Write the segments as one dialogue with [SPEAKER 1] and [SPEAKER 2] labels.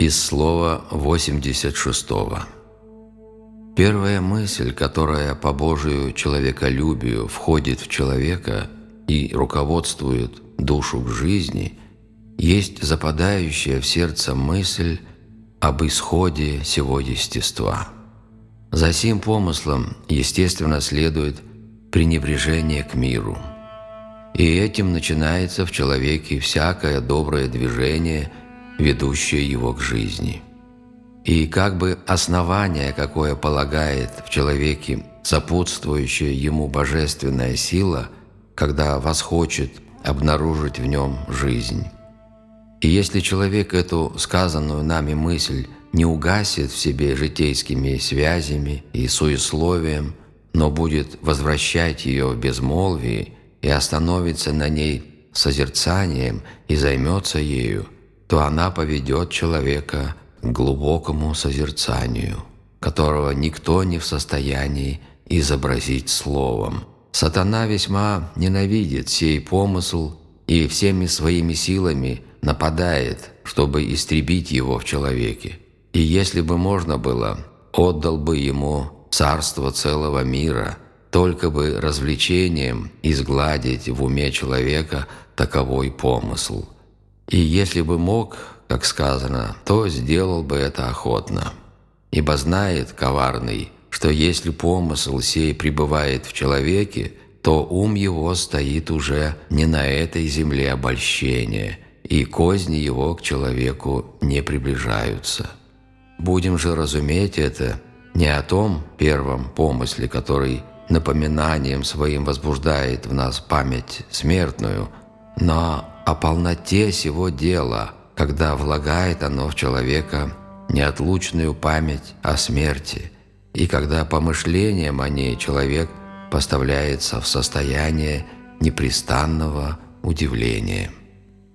[SPEAKER 1] Из слова 86. Первая мысль, которая по Божию человеколюбию входит в человека и руководствует душу к жизни, есть западающая в сердце мысль об исходе всего естества. За сим помыслом, естественно, следует пренебрежение к миру. И этим начинается в человеке всякое доброе движение, ведущее его к жизни. И как бы основание, какое полагает в человеке сопутствующая ему божественная сила, когда восхочет обнаружить в нем жизнь. И если человек эту сказанную нами мысль не угасит в себе житейскими связями и суесловием, но будет возвращать ее в безмолвии и остановится на ней созерцанием и займется ею, то она поведет человека к глубокому созерцанию, которого никто не в состоянии изобразить словом. Сатана весьма ненавидит сей помысл и всеми своими силами нападает, чтобы истребить его в человеке. И если бы можно было, отдал бы ему царство целого мира, только бы развлечением изгладить в уме человека таковой помысл. И если бы мог, как сказано, то сделал бы это охотно. Ибо знает коварный, что если помысл сей пребывает в человеке, то ум его стоит уже не на этой земле обольщения, и козни его к человеку не приближаются. Будем же разуметь это не о том первом помысле, который напоминанием своим возбуждает в нас память смертную, но о полноте сего дела, когда влагает оно в человека неотлучную память о смерти, и когда помышлением о ней человек поставляется в состояние непрестанного удивления.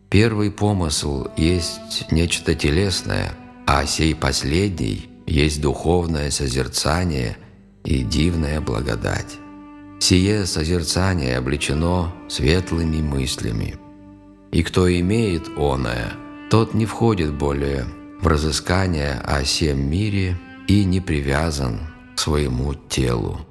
[SPEAKER 1] Первый помысл есть нечто телесное – а сей последний есть духовное созерцание и дивная благодать. Сие созерцание облечено светлыми мыслями. И кто имеет оное, тот не входит более в разыскание о всем мире и не привязан к своему телу.